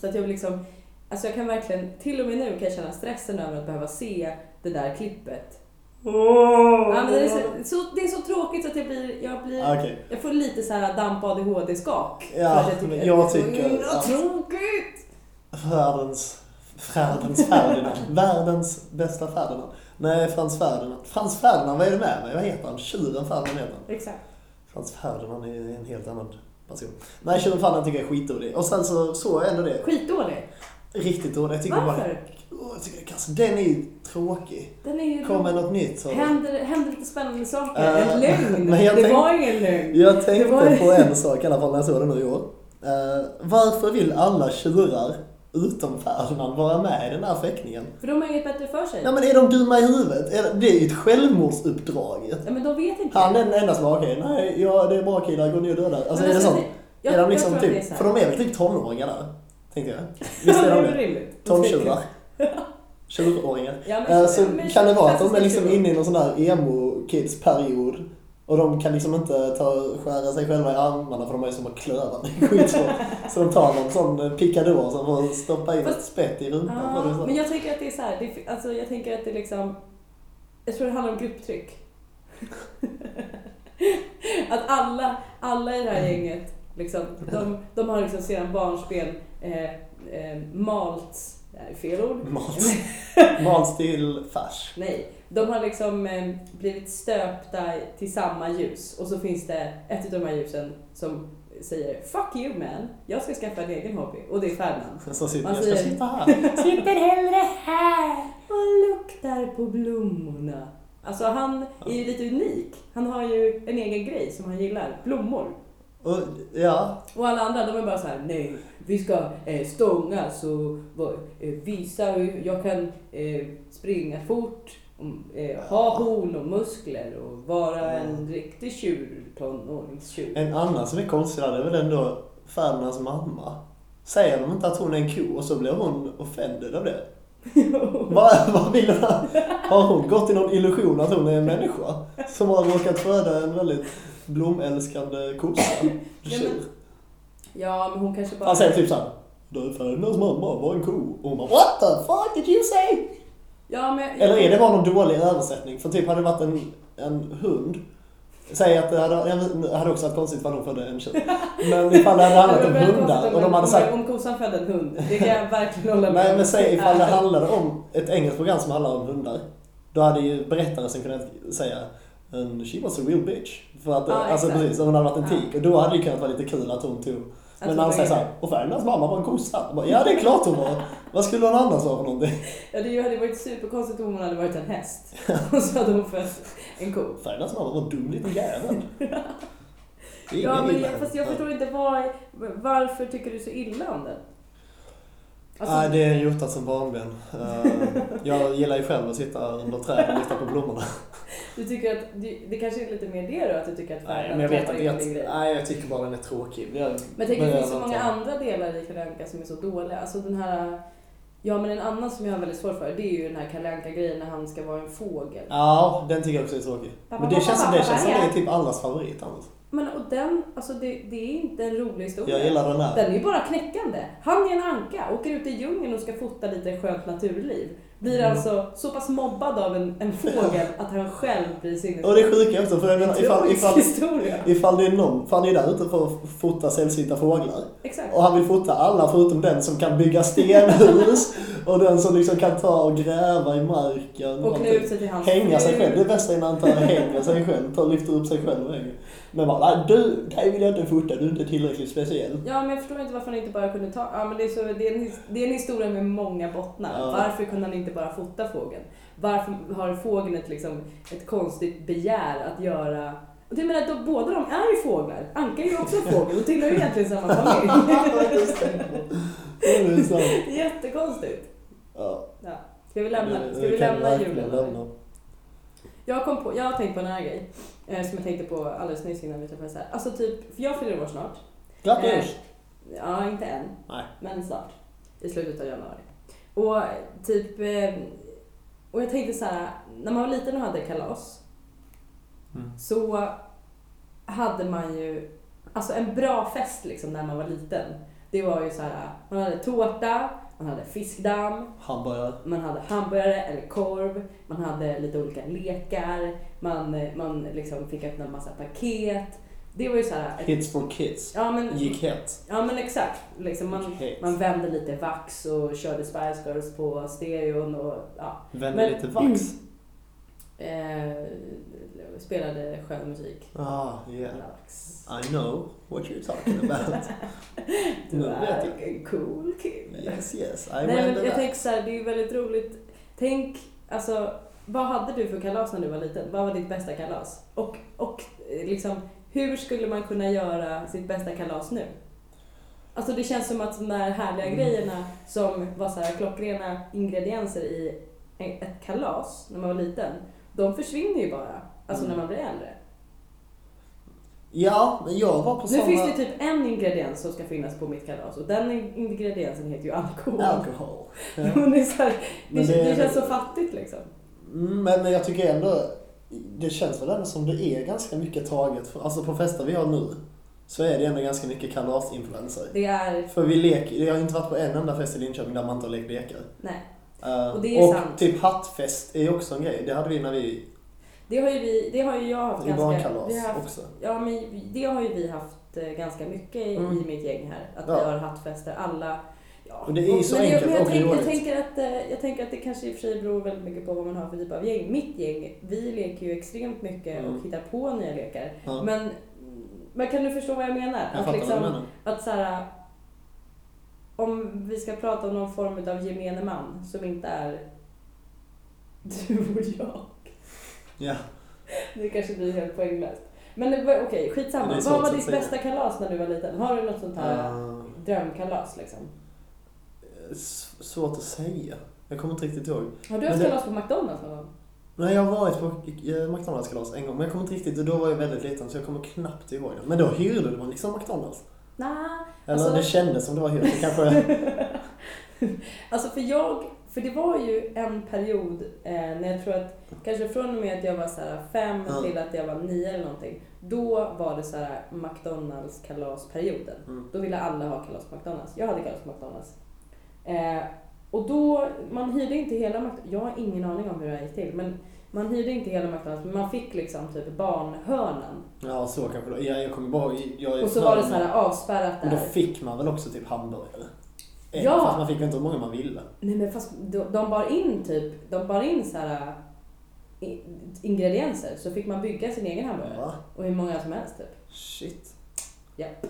Så att jag vill liksom, alltså jag kan verkligen, till och med nu kan jag känna stressen över att behöva se det där klippet. Ja, men det, är så, så, det är så tråkigt så att jag blir, jag blir, Okej. jag får lite så här damp ADHD-skak. Ja, jag tycker, jag det är så tycker tråkigt! Världens, världens Ferdinand. Världens bästa Ferdinand. Nej, Frans Ferdinand. Frans Ferdinand, vad är det med mig? Vad heter han? Tjuren Ferdinand heter han. Exakt. Frans Ferdinand är en helt annan person. Nej, Tjuren Ferdinand tycker jag är skitdålig. Och sen så såg jag ändå det. Skitdålig. Riktigt dålig. Jag tycker bara... Varför? Åh, jag tycker det är kass. Den är ju tråkig. Den är ju Kom med något nytt. Så. Händer, händer lite spännande saker? Eh, en lögn? det tänk- var ingen lögn. Jag tänkte var- på en sak i alla fall när jag såg den nu i år. Eh, varför vill alla tjurar utom Ferdinand vara med i den här fäktningen? För de har inget bättre för sig. Ja men är de dumma i huvudet? Det- är ju ett självmordsuppdrag. Ja, men de vet inte. Han är den enda som var okej, nej ja, det är bra killar, gå ner och döda. Alltså Men är det alltså, sånt? jag- är de liksom typ, för de är väl typ tonåringar där? Tänkte jag. Visst är de det. Tonåringar. Tjuråringar. Ja, men Eh, Så men kan det vara att de är liksom inne i någon sån där emo-kids-period och de kan liksom inte ta, skära sig själva i armarna för de är ju som att klöva. Det är skitsvårt. Så de tar någon sån eh, picador som får stoppa in ett spett i rumpan. så. men jag tänker att det är så här, det är, alltså jag tänker att det är liksom, jag tror det handlar om grupptryck. att alla, alla i det här gänget, liksom, de, de har liksom sedan barnspel eh, eh, malts, det här är fel ord. Mals. Mals till färs. Nej, de har liksom eh, blivit stöpta till samma ljus och så finns det ett av de här ljusen som säger Fuck you man, jag ska skaffa en egen hobby och det är Ferdinand. Jag ska säger- sitta här. Sitter hellre här och luktar på blommorna. Alltså han är ju lite unik. Han har ju en egen grej som han gillar, blommor. Och, ja, Och alla andra de är bara så här: nej, vi ska eh, stångas och eh, visa hur jag kan eh, springa fort, och, eh, ha horn och muskler och vara en riktig tjur, tonåringstjur. en annan som är konstig där, det är väl ändå Ferdinands mamma. Säger de inte att hon är en ko och så blir hon offended av det? Vad, vad vill hon? Har hon gått i någon illusion att hon är en människa? Som har råkat föda en väldigt blomälskande kossa? Ja, men- Tjur. Ja, men hon kanske bara... Han säger typ såhär. Du Ferdinands mamma var en ko. Och hon bara What the fuck did you say? ja, men, Eller är det bara någon dålig översättning? För typ hade det varit en, en hund. Säg att det hade, det hade också varit konstigt ifall de födde en tjur. Men ifall det hade handlat om hundar och de om- hade om- sagt Om kossan födde en hund, det kan jag verkligen hålla med Nej om. men säg ifall det handlade om ett engelskt program som handlar om hundar. Då hade ju berättaren sen kunnat säga And she was a real bitch. För att, Ja, alltså exakt. precis, hon hade varit en tik. Och då hade det kunnat vara lite kul att hon tog Att Men när han säger såhär, och Ferdinands mamma var en kossa. Bara, Ja det är klart hon var. Vad skulle hon annars vara för någonting? Ja, det hade varit superkonstigt om hon hade varit en häst. Och så hade hon fött en ko. Ferdinands mamma var en dum liten jävel. Ja, men jag, fast jag förstår inte var, varför tycker du så illa om den? Alltså, Nej, det är rotat som barnben. Eh, jag gillar ju själv att sitta under träd och lyfta på blommorna. Du tycker att, det, det kanske är lite mer det då, att du tycker att Nej, men jag vet Jag, grej? nej, jag tycker bara den är tråkig. Jag, Men tänk, det börjar finns så många andra delar i Kalle som är så dåliga. Alltså den här, ja men en annan som jag har väldigt svårt för, det är ju den här Kalle Anka grejen när han ska vara en fågel. Ja, den tycker jag också är tråkig. Men det känns, det känns som det är typ allas favorit annars. Men och den, alltså det, det är inte en rolig historia. Jag gillar den här. Den är ju bara knäckande. Han är en anka, åker ut i djungeln och ska fota lite skönt naturliv. Blir Mm. alltså så pass mobbad av en, en fågel att han själv blir sinnessjuk. Och det sjuka är också, för jag menar, ifall, ifall, historia. ifall det är någon, för han är där ute för att fota sällsynta fåglar. Exakt. Och han vill fota alla förutom den som kan bygga stenhus Och den som liksom kan ta och gräva i marken. Och klä ut sig till hans Hänga sig själv. Det bästa är när han tar och hänger sig själv. Tar och lyfter upp sig själv och hänger. Men bara, nej du, dig vill jag inte fota. Du är inte tillräckligt speciell. Ja, men jag förstår inte varför han inte bara kunde ta... Ja, men det är, så, det är, en, det är en historia med många bottnar. Ja. Varför kunde han inte bara fota fågeln? Varför har fågeln ett, liksom, ett konstigt begär att göra... Och det menar, då, båda de är ju fåglar. Anka är ju också en fågel och tillhör ju egentligen samma familj. Jättekonstigt. Ja. Ja. Ska vi lämna, ska vi lämna julen? Jag, kom på, jag har tänkt på en annan grej eh, som jag tänkte på alldeles nyss innan vi träffades här. Alltså typ, för jag fyller år snart. Grattis! Ja, inte än. Nej. Men snart. I slutet av januari. Och typ... eh, Och jag tänkte så här, när man var liten och hade kalas Mm. så hade man ju... Alltså en bra fest liksom när man var liten. Det var ju så här, man hade tårta, man hade fiskdamm, Hamburgare. man hade hamburgare eller korv, man hade lite olika lekar, man, man liksom fick öppna en massa paket. Det var ju så här... Hits for kids. Ja men, Gick hett. ja, men exakt. Liksom man, man vände lite vax och körde Spice Girls på stereon och ja, Vände Men- lite vax. Eh, spelade skön musik. Ah, yeah. Vax. I know what you're talking about. Du Nu vet jag. en cool kid. Yes, yes. I Nej, men jag tänker så här, det är väldigt roligt. Tänk, alltså, vad hade du för kalas när du var liten? Vad var ditt bästa kalas? Och, och eh, liksom, hur skulle man kunna göra sitt bästa kalas nu? Alltså det känns som att de där härliga Mm. grejerna som var så här klockrena ingredienser i ett kalas när man var liten, de försvinner ju bara. Alltså Mm. när man blir äldre. Ja, men jag var på Nu samma... finns det typ en ingrediens som ska finnas på mitt kalas och den ingrediensen heter ju alkohol. Alkohol. Ja. Det, är så här, det, Men det, det- känns så fattigt liksom. Mm, Men jag tycker ändå, det känns väl ändå som det är ganska mycket taget. Alltså på fester vi har nu, så är det ändå ganska mycket kalasinfluenser. Det är, För vi leker, jag har inte varit på en enda fest i Linköping där man inte har lekt lekar. nej. Eh, Och det är och typ hattfest är också en grej. Det hade vi när vi, Det har ju, vi, det har ju jag haft ganska... barnkalas vi har haft, också. ja, men det har ju vi haft eh, ganska mycket i, Mm. i mitt gäng här. Att Ja. vi har hattfester, alla... Ja. Och det är ju så men enkelt men jag, och tänker, jag, tänker att, eh, jag tänker att det kanske i och för sig beror väldigt mycket på vad man har för typ av gäng. Mitt gäng, vi leker ju extremt mycket Mm. och hittar på nya lekar. Ja. Men, men kan du förstå vad jag menar? jag att liksom, vad du menar. Att så här, om vi ska prata om någon form av gemene man som inte är du och jag. Ja. Det kanske blir helt poänglöst. Men okej, Det skitsamma. Vad var ditt säga. bästa kalas när du var liten? Har du något sånt här Eh, drömkalas liksom? svårt att säga. Jag kommer inte riktigt ihåg. Har du haft det- kalas på McDonalds någon gång? Nej, jag har varit på eh, McDonalds kalas en gång, men jag kommer inte riktigt, och då var jag väldigt liten så jag kommer knappt ihåg det. Men då hyrde man liksom McDonalds. Nej. Eller Alltså- det kändes som det var. Det kanske... Alltså för jag, för det var ju en period eh, när jag tror att, kanske från och med att jag var så här fem Ja. till att jag var nio eller någonting. Då var det så här McDonalds kalasperioden. Mm. Då ville alla ha kalas på McDonalds. Jag hade kalas på McDonalds. Eh, och då, man hyrde inte hela McDonalds. Jag har ingen aning om hur det här gick till. Men man hyrde inte hela McDonalds. Men man fick liksom typ barnhörnan. Ja, så kanske det Ja, jag kommer ihåg... Jag Och så var det så här avspärrat Men då där. fick man väl också typ hamburgare? En, Ja. Fast man fick inte hur många man ville. Nej men fast de, bar in typ, de bar in så här ingredienser. Så fick man bygga sin egen hamburgare. Va? Och hur många som helst typ. Shit. Japp.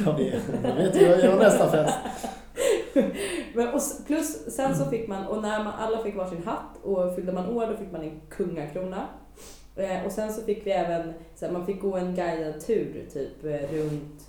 Ska vi... Jag vet jag gör nästa fest? Men, och plus sen så fick man, och när man, alla fick varsin hatt och fyllde man år då fick man en kungakrona. Eh, och sen så fick vi även, så man fick gå en guidad tur typ eh, runt,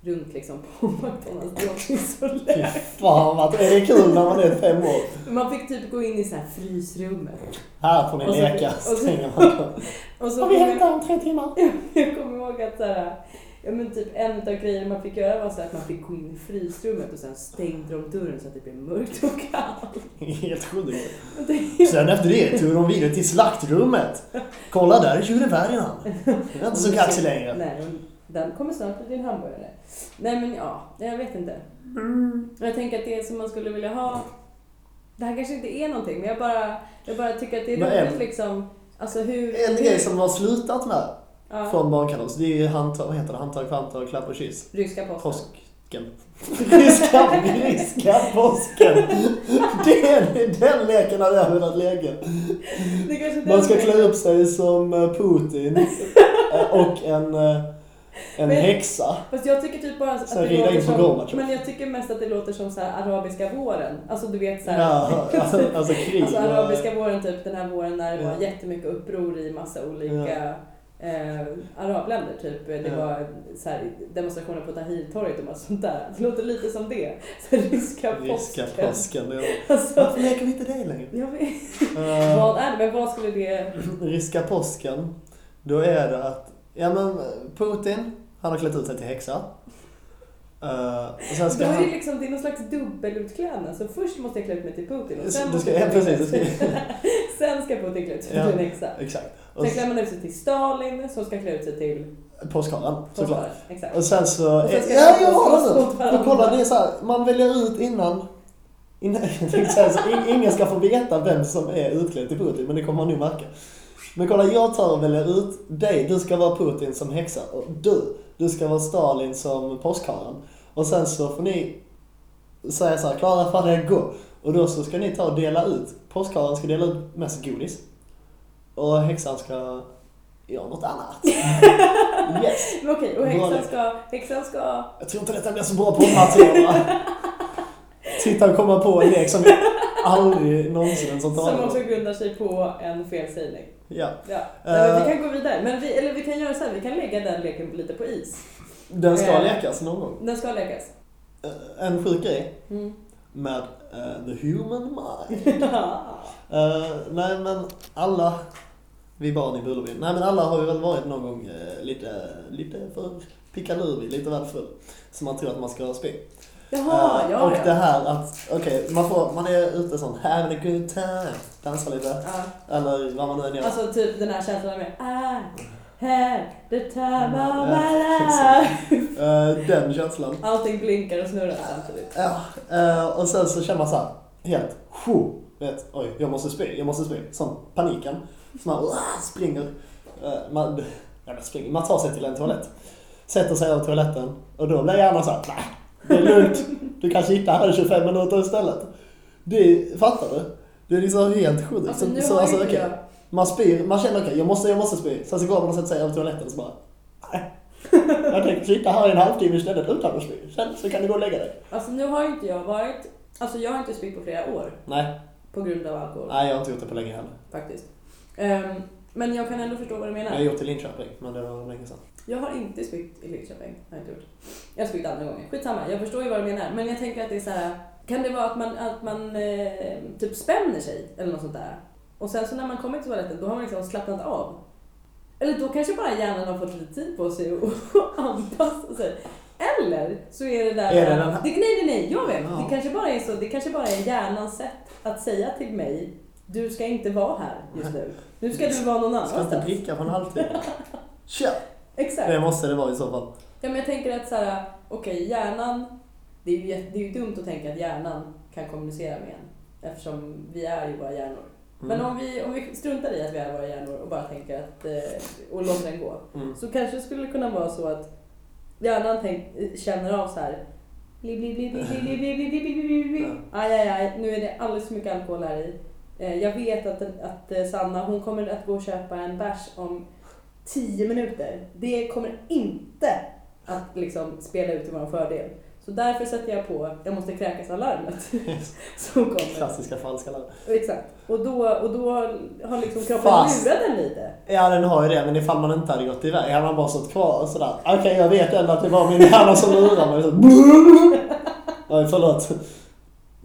runt liksom på McDonalds. Så Fy fan vad är det kul när man är fem år. Man fick typ gå in i så här frysrummet. Här får ni Och leka. och så- Stänger man. Och så Har vi hämtat om tre timmar? Jag kommer ihåg att så här, ja, men typ en av grejerna man fick göra var så att man fick gå in i frysrummet och sen stängde de dörren så att det blev mörkt och kallt. Helt sjukt. Sen efter det tog de vidare till slaktrummet. Kolla där är tjurfärgerna. Det är inte så kaxig längre. Nej, men den kommer snart bli din hamburgare. Nej men ja, jag vet inte. Jag tänker att det som man skulle vilja ha, det här kanske inte är någonting men jag bara, jag bara tycker att det är roligt liksom. Alltså hur... En hur, grej som har slutat med ja, från barnkalas, det är ju handtag, vad heter det, handtag, famntag, klapp och kyss. Ryska posten. Påsk. påsken. Ryska, ryska påsken. Det är, den leken hade jag velat leka. Man ska klä upp sig som eh, Putin eh, och en, eh, en Men- häxa. Fast jag tycker typ bara att Så det låter som, Gorbatjov. Men jag tycker mest att det låter som så här arabiska våren. Alltså du vet så här, Ja, alltså, alltså krig. Alltså arabiska våren, typ den här våren när det var Ja. jättemycket uppror i massa olika eh, arabländer. Typ. Det Ja. var så här, demonstrationer på Tahrirtorget och massa sånt där. Det låter lite som det. Så här, ryska Ryska påsken. påsken. ja. Alltså, Varför leker vi inte det längre? Eh, Vad är det? Men vad skulle det... ryska påsken, då är det att, ja men Putin, han har klätt ut sig till häxa. Eh, och sen Då ska är det liksom det är någon slags dubbelutklädnad. Så först måste jag klä ut mig till Putin och sen Du ska, ja, precis, du ska, Sen ska Putin klä ut sig till en häxa. exakt. Sen klär man ut sig till Stalin som ska klä ut sig till påskharen, såklart. Exakt. Och sen så... Och sen ska ja, jag har För varandra. kolla, det är så här, man väljer ut innan... innan så, in- ingen ska få veta vem som är utklädd till Putin, men det kommer man nog märka. Men kolla, jag tar och väljer ut dig. Du ska vara Putin som häxa. Och du, du ska vara Stalin som påskharen. Och sen så får ni säga så här, Klara, det gå. Och då så ska ni ta och dela ut. Påskharen ska dela ut mest godis. Och häxan ska göra något annat. Yes. Men Okej, och häxan ska, häxan ska... Jag tror inte detta blir så bra poddmaterial va? Titta och komma på en lek som vi aldrig någonsin ens har Som talat också grundar sig på en felsägning. Ja. Ja. Nej, men Eh. vi kan gå vidare. Men vi, eller vi kan göra så här, vi kan lägga den leken lite på is. Den ska Eh. lekas någon gång. Den ska läggas. Eh, En sjuk grej Mm. med eh, the human mind. Eh, nej men alla vi barn i Bullerbyn, nej men alla har ju väl varit någon gång eh, lite, lite för pickalurig, lite väl full. Så man tror att man ska spy. Jaha, Eh, ja, och ja. det här att, okej, man, får, man är ute sån, having a good time, dansar lite. ja. Eller vad man nu än gör. Alltså typ den här känslan med I had the time of Ja, my life. Eh, den känslan. Allting blinkar och snurrar samtidigt. Ja, eh, och sen så känner man så här, helt, vet, oj, jag måste spy, jag måste spy. Sån paniken. Så man springer. Eh, man, ja, men springer, man tar sig till en toalett. Sätter sig över toaletten och då blir hjärnan så här, nej, det är lugnt. Du kan sitta här i 25 minuter istället. Det, fattar du? Det är liksom helt sjukt. Alltså så, så, alltså, jag... Man spyr, man känner okej, jag måste, jag måste spy. Sen så går man och sätter sig över toaletten och så bara, nej. Jag tänkte sitta här i en halvtimme istället utan att spy. Sen så kan du gå och lägga dig. Alltså nu har inte jag varit... Alltså jag har inte spytt på flera år. Nej, På grund av alkohol. nej jag har inte gjort det på länge heller. Faktiskt. Ehm, men jag kan ändå förstå vad du Jag menar. har gjort i Linköping, men det var länge sedan. Jag har inte spytt i Linköping. Har jag inte gjort. Jag har spytt andra gånger. Skitsamma, jag förstår ju vad du menar. Men jag tänker att det är så här. Kan det vara att man, att man eh, typ spänner sig eller något sånt där? Och sen så när man kommer till toaletten då har man liksom slappnat av. Eller då kanske bara hjärnan har fått lite tid på sig att anpassa sig. Eller så är det där... Är det det, nej, nej, nej, jag vet. Ja. Det kanske bara är så. Det kanske bara är hjärnans sätt att säga till mig du ska inte vara här just nu. Nu ska du vara någon Jag ska inte annanstans. dricka på en halvtimme. Tja! Exakt. Det måste det vara i så fall. Ja, men jag tänker att så här, okej, hjärnan, det är, ju, jätte- det är ju dumt att tänka att hjärnan kan kommunicera med en eftersom vi är ju våra hjärnor. Men Mm. om vi, om vi struntar i att vi är våra hjärnor och bara tänker att, eh, och låter den gå, Mm. så kanske det skulle kunna vara så att hjärnan tänk, känner av så här. Bli, bli, bli, bli, bli, bli, bli, bli, bli, bli, bli, bli. Aj, aj, aj, nu är det alldeles för mycket alkohol här i. Eh, Jag vet att, att eh, Sanna, hon kommer att gå och köpa en bärs om 10 minuter. Det kommer inte att liksom spela ut till vår fördel. Så därför sätter jag på, jag måste kräkas alarmet. Som kommer. Klassiska falska larm. Exakt. Och då, och då har liksom kroppen Fast- lurat den lite. Ja, den har ju det, men ifall man inte hade gått iväg hade man bara stått kvar och sådär. Okej, jag vet ändå att det var min hjärna som lurade mig. Så... Förlåt.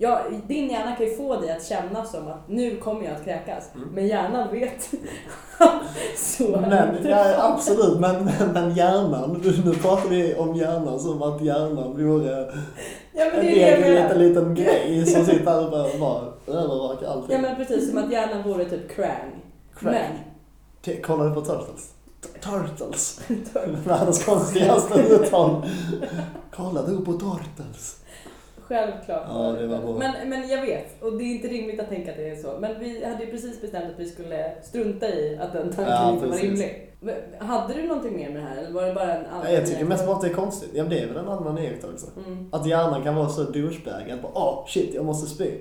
Ja, din hjärna kan ju få dig att känna som att nu kommer jag att kräkas. Mm. Men hjärnan vet. så Men, ja, absolut, men, men hjärnan. Nu pratar vi om hjärnan som att hjärnan vore Ja en egen liten, liten grej som sitter här och bara övervakar allting. Ja men precis, som att hjärnan vore typ Krang. Krang. Men, Kollar du på Turtles? Turtles. Världens konstigaste uttal. Kollar du på Turtles? Självklart. Ja, det var bra. men, men jag vet, och det är inte rimligt att tänka att det är så. Men vi hade ju precis bestämt att vi skulle strunta i att den tanken Ja, inte var rimlig. Men Hade du någonting mer med det här eller var det bara en allmän Nej, jag tycker mest bara att det är konstigt. Ja, men det är väl en allmän iakttagelse. Mm. Att hjärnan kan vara så douchebag att bara åh shit, jag måste spy.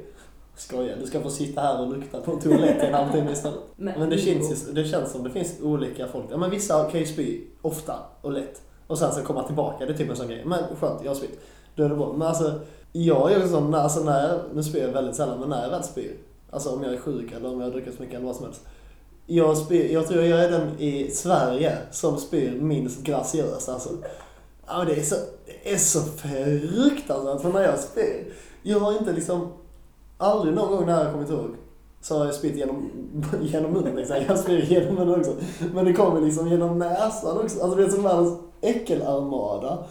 Skoja, du ska få sitta här och lukta på en toalett i en halvtimme istället. Men det känns, det känns som det finns olika folk. Ja men vissa kan ju spy ofta och lätt. Och sen så komma tillbaka, det är typ en sån grej. Men skönt, jag har spytt. Då är det bra. Men alltså, jag är ju sån, alltså när jag, nu spyr jag väldigt sällan, men när jag väl spyr. Alltså om jag är sjuk eller om jag har druckit för mycket eller vad som helst. Jag, spyr, jag tror jag är den i Sverige som spyr minst graciöst alltså. Ja det är så, det är så fruktansvärt för när jag spyr. Jag har inte liksom, aldrig någon gång när jag kommit ihåg så har jag spytt genom, genom munnen liksom. Jag spyr genom munnen också. Men det kommer liksom genom näsan också. Alltså det är som världens äckelarmada.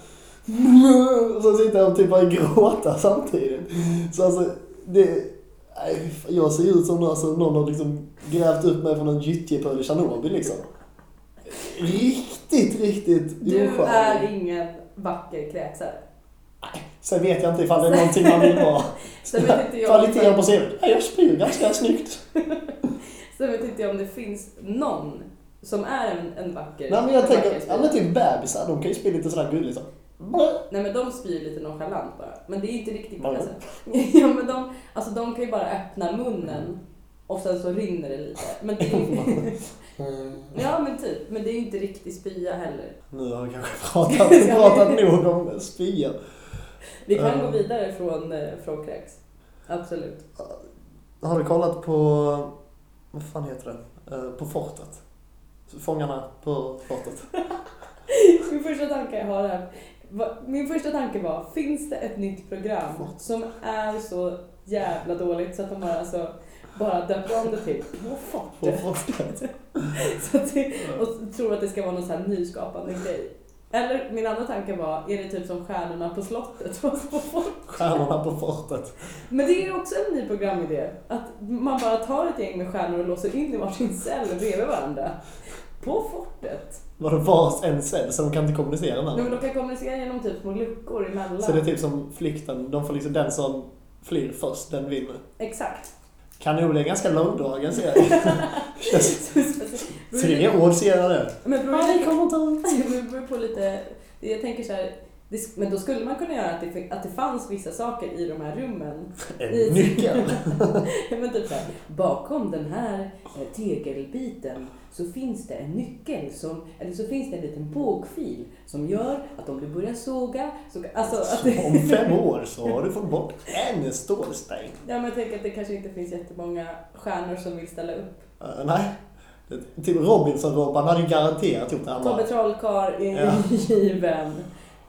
Och så sitter och typ bara gråta samtidigt. Så alltså, det... nej, Jag ser ut som alltså, någon har liksom grävt upp mig från en gyttjepöl i Tjernobyl liksom. Riktigt, riktigt Du oskönt. är ingen vacker kräksare. Sen vet jag inte ifall det är någonting man vill vara. Kvaliteten på. Nej, jag spyr ganska snyggt. sen vet inte jag om det finns någon som är en, en vacker Nej men jag tänker, ja men typ bebisar, de kan ju spy lite sådär gulligt så. Nej men de spyr lite nonchalant bara. Men det är inte riktigt Vadå? alltså, Ja men de, alltså de kan ju bara öppna munnen och sen så rinner det lite. Men det är, ja men typ, men det är inte riktigt spya heller. Nu har vi kanske pratat, pratat nog om spya. Vi kan Ja. gå vidare från, eh, från kräks. Absolut. Har du kollat på, vad fan heter det, Eh, på fortet? Fångarna på fortet. Min första tanke jag har va- min första tanke var, finns det ett nytt program som är så jävla dåligt så att de har alltså bara döpt om det till På På fortet. fortet. Så att det, och tror att det ska vara någon sån här nyskapande grej. Eller min andra tanke var, är det typ som Stjärnorna på slottet? fast på fort? Stjärnorna på fortet. Men det är också en ny programidé. Att man bara tar ett gäng med stjärnor och låser in i varsin cell bredvid varandra. På fortet. Var det vars en cell så de kan inte kommunicera med men varandra. de kan kommunicera genom typ små luckor emellan. Så det är typ som flykten, de får liksom den som flyr först, den vinner. Exakt. Kanon, det är ganska långdragen serie. Känns- Tre år senare. Men det beror Nej, lite- kommer inte ut. det beror på lite... Jag tänker så här, det, men då skulle man kunna göra att det, att det fanns vissa saker i de här rummen. En nyckel. Men typ så här, bakom den här eh, tegelbiten så finns det en nyckel som, eller så finns det en liten bågfil som gör att om du börjar såga, så, alltså att Om fem år så har du fått bort en stålsten. Ja men jag tänker att det kanske inte finns jättemånga stjärnor som vill ställa upp. Uh, nej. Typ Robinson-Robban hade ju garanterat gjort det. Tobbe Trollkarl är Ja. given.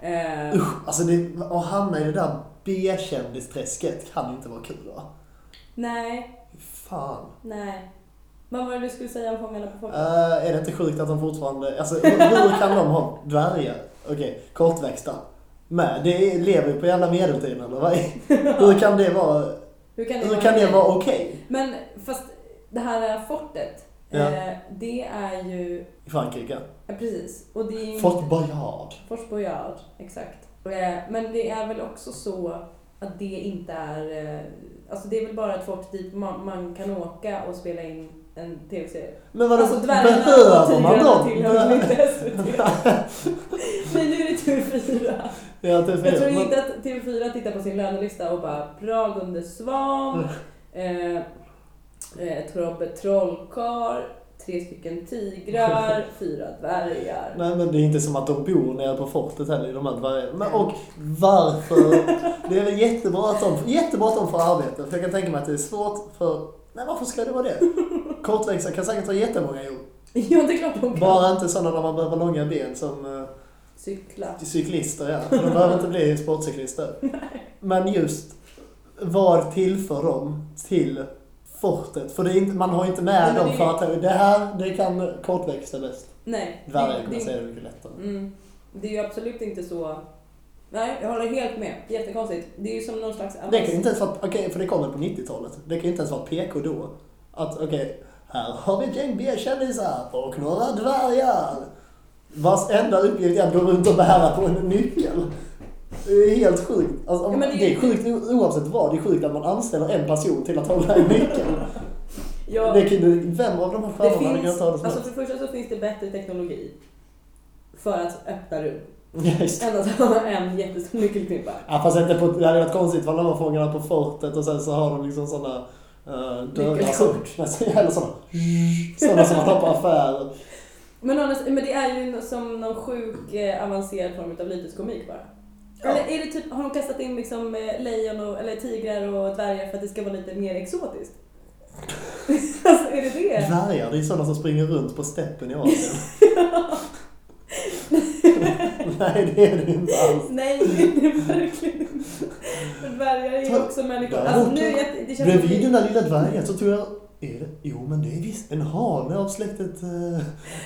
Eh, Usch, alltså det, att hamna i det där B-kändisträsket kan inte vara kul va? nej, Fan. nej. Vad var det du skulle säga om Fångarna på fortet? Eh, är det inte sjukt att de fortfarande, alltså hur, kan de ha dvärgar, okej, kortväxta, med? Det är- lever ju på jävla medeltiden eller vad? Hur kan det vara, Hur kan det, hur vara kan det okej? vara okej Men fast det här fortet, Ja. eh, det är ju... i Frankrike? Ja, precis. Och det är ju Fort Boyard. Fort Boyard, exakt. Eh, Men det är väl också så att det inte är... eh, Alltså det är väl bara ett fort dit man, man kan åka och spela in en tv-serie. Men vadå, Alltså behöver man tigrarna dem? tillhör inte SVT? Nej, nu är det TV4. Ja, typ, Jag tror men- inte att TV4 tittar på sin lönelista och bara Pragunde Svan, Mm. eh, eh, Tobbe Trollkarl, tre stycken tigrar, fyra dvärgar. Nej men det är inte som att de bor nere på fortet heller i de här dvärgarna. Men och varför? Det är väl jättebra att de, jättebra att de får arbete. För jag kan tänka mig att det är svårt för... Nej varför ska det vara det? Kortväxta kan säkert ha jättemånga jobb. Ja, det är klart de kan. Bara inte sådana där man behöver långa ben som eh, Cykla. cyklister ja. De behöver inte bli sportcyklister. Men just, vad tillför de till fortet? För det är inte, man har inte med Nej, dem det- för att det här, det kan kortväxta bäst. Nej. Dvärgar kan man säga det mycket lättare. Mm. Det är ju absolut inte så... Nej, jag håller helt med. Jättekonstigt. Det är ju som någon slags... Det kan ju inte ens vara, okej för det kommer på 90-talet. Det kan ju inte ens vara PK då. Att okej, här har vi ett gäng B-kändisar och några dvärgar. Vars enda uppgift är att gå runt och bära på en nyckel. Det är helt sjukt. Alltså, om, Ja, det det, är- är sjukt oavsett vad. Det är sjukt att man anställer en person till att hålla en nyckel. Ja, Det, kan- vem av de här stjärnorna kan finns, ta det som alltså för det första så finns det bättre teknologi för att öppna rum just att ha en jättestor nyckelknippa. Ja, fast inte på, det hade varit konstigt ifall de var fångarna på fortet och sen så har de liksom såna uh, dörrar som... Eller såna. Såna som man har på affärer. Men, annars, men det är ju som någon sjuk eh, avancerad form av lyteskomik bara. Ja. Eller är det typ, har de kastat in liksom eh, lejon och, eller tigrar och dvärgar för att det ska vara lite mer exotiskt? alltså är det det? Dvärgar, det är sådana som springer runt på steppen i Asien. Nej, det är det inte alls. Nej, det är verkligen inte. Men Dvärgar är ju också människor. Alltså, nu, jag, det känns Bredvid vi- den där lilla dvärgen så tror jag... Är det? Jo, men det är visst en hane av släktet Men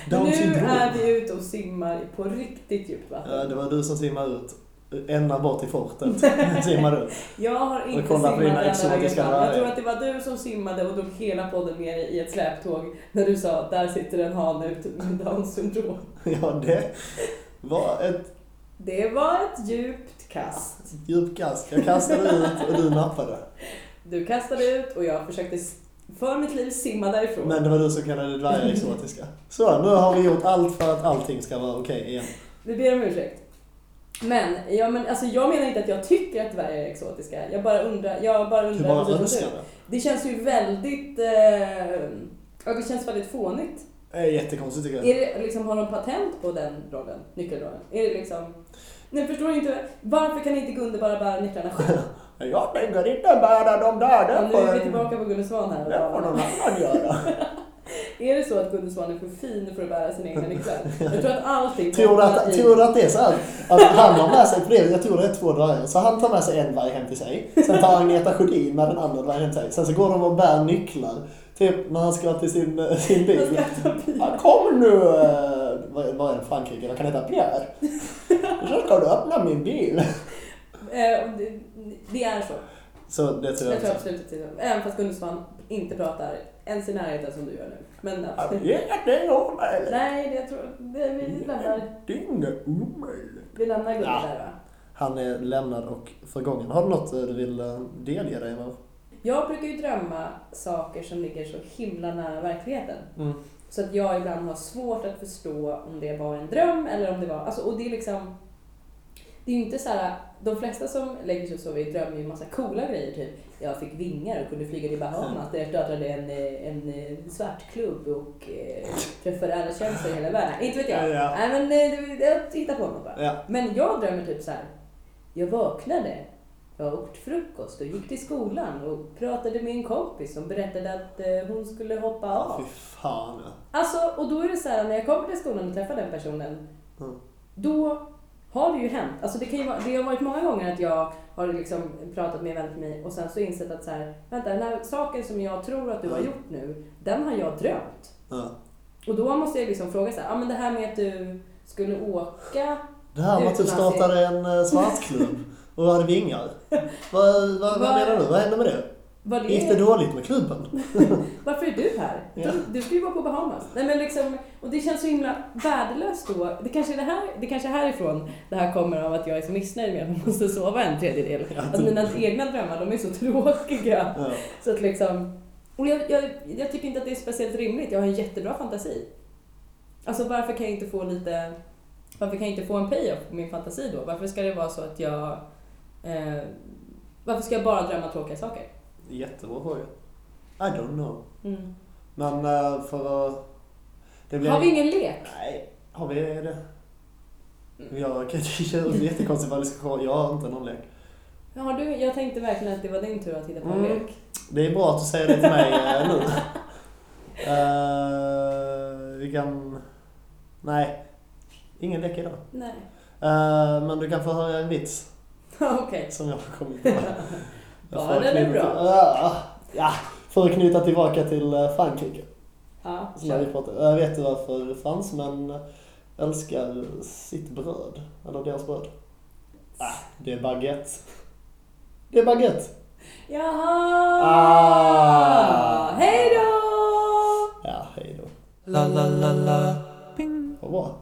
Down nu syndrom. är vi ute och simmar på riktigt djupt vatten. Ja, det var du som simmade ut. Ända bort till fortet. simmade ut. Jag har inte Och simmat ända vägen fram. Jag tror att det var du som simmade och drog hela podden med dig i ett släptåg när du sa där sitter en hane ute med Downs syndrom. Ja, det var ett Det var ett djupt kast. djupt kast. Jag kastade ut och du nappade. Du kastade ut och jag försökte för mitt liv simma därifrån. Men det var du som kallade dvärgar exotiska. Så, nu har vi gjort allt för att allting ska vara okej igen. Vi ber om ursäkt. Men, ja, men alltså, jag menar inte att jag tycker att dvärgar är exotiska. Jag bara undrar. Jag bara Du undrar bara precis som önskar du. det. Det känns ju väldigt... Eh, ja, det känns väldigt fånigt. Det är jättekonstigt tycker jag. Är det, liksom, har de patent på den rollen? Nyckelrollen? Är det liksom... Nej, förstår inte? Varför kan inte Gunde bara bära nycklarna själv? Jag tänker inte bära dem där. Ja, nu är vi tillbaka på Gunde Svan här. det får någon annan göra. Är det så att Gunde Svan är för fin för att bära sina egna nycklar? Jag tror att allting Tror du, att, i- tror att det är så här? Att han har med sig, för det, jag tror det är två dvärgar, så han tar med sig en dvärg hem till sig. Sen tar Agneta Sjödin med den andra dvärgen hem till sig. Sen så går de och bär nycklar. Typ när han ska till sin, eh, sin bil. Ja, kom nu, eh, vad vad är det, Frankrike? Vad kan heta? Pierre? Så ska du öppna min bil. Eh, det, är så. Så det tror jag Jag tror absolut att det är så. Även fast Gunde Svan inte pratar ens i närheten som du gör nu. Men absolut. Det är det omöjligt. Nej, det, jag tror, det, vi lämnar, Det är inget omöjligt. vi lämnar Gunde Ja. där va. Han är lämnad och förgången. Har du något du vill delge dig med? Jag brukar ju drömma saker som ligger så himla nära verkligheten. Mm. Så att jag ibland har svårt att förstå om det var en dröm eller om det var... Alltså, och det är liksom... Det är ju inte så här... De flesta som lägger sig och sover drömmer ju en massa coola grejer. Typ, jag fick vingar och kunde flyga till Bahamas där jag startade en, eh, en, eh, svartklubb och eh, träffade alla kändisar i hela världen. Inte vet jag. Ja. Nej men eh, jag hittar på något bara. Ja. Men jag drömmer typ så här. Jag vaknade, jag åt frukost och gick till skolan och pratade med en kompis som berättade att eh, hon skulle hoppa av. Fy fan. Alltså, och då är det så här när jag kommer till skolan och träffar den personen, Mm. då har det ju hänt. Alltså det, kan ju vara, det har varit många gånger att jag har liksom pratat med en vän till mig och sen så insett att så här, vänta den här saken som jag tror att du har Mm. gjort nu, den har jag drömt. Ja. Och då måste jag liksom fråga så här, ja men det här med att du skulle åka Det här med att du startade en eh, svartklubb och hade vingar. Vad, vad, vad menar du? Vad hände med det? Var det, Gick det dåligt med klubben? Varför är du här? Ja. Du, du ska ju vara på Bahamas. Nej, men liksom, och det känns så himla värdelöst då. Det kanske är, det här, det kanske är härifrån det här kommer av att jag är så missnöjd med att man måste sova en tredjedel. Ja, Att mina egna drömmar, de är så tråkiga. Ja. Så att liksom, och jag, jag, jag tycker inte att det är speciellt rimligt. Jag har en jättebra fantasi. Alltså varför kan jag inte få lite... Varför kan jag inte få en payoff på min fantasi då? Varför ska det vara så att jag... Eh, varför ska jag bara drömma tråkiga saker? Jättebra fråga. I don't know. Mm. Men eh, för att... Det blir... Har vi ingen lek? Nej, har vi det? Jag kan jättekonstigt vad det ska vara. Jag har inte någon lek. Har du, jag tänkte verkligen att det var din tur att hitta på en Mm. lek. Det är bra att du säger det till mig eh, nu. Eh, vi kan... Nej, ingen lek idag. Nej. Eh, men du kan få höra en vits okay. Som jag kom på. Barnen den är bra? Ah, ja, för att knyta tillbaka till eh, Frankrike. Ja, jag, jag vet du varför fransmän älskar sitt bröd? Eller deras bröd? Ah, det är baguette. Det är baguette. Jaha! Ah. Hej då! Ja, hej då. La, la, la, la. Ping. Vad bra.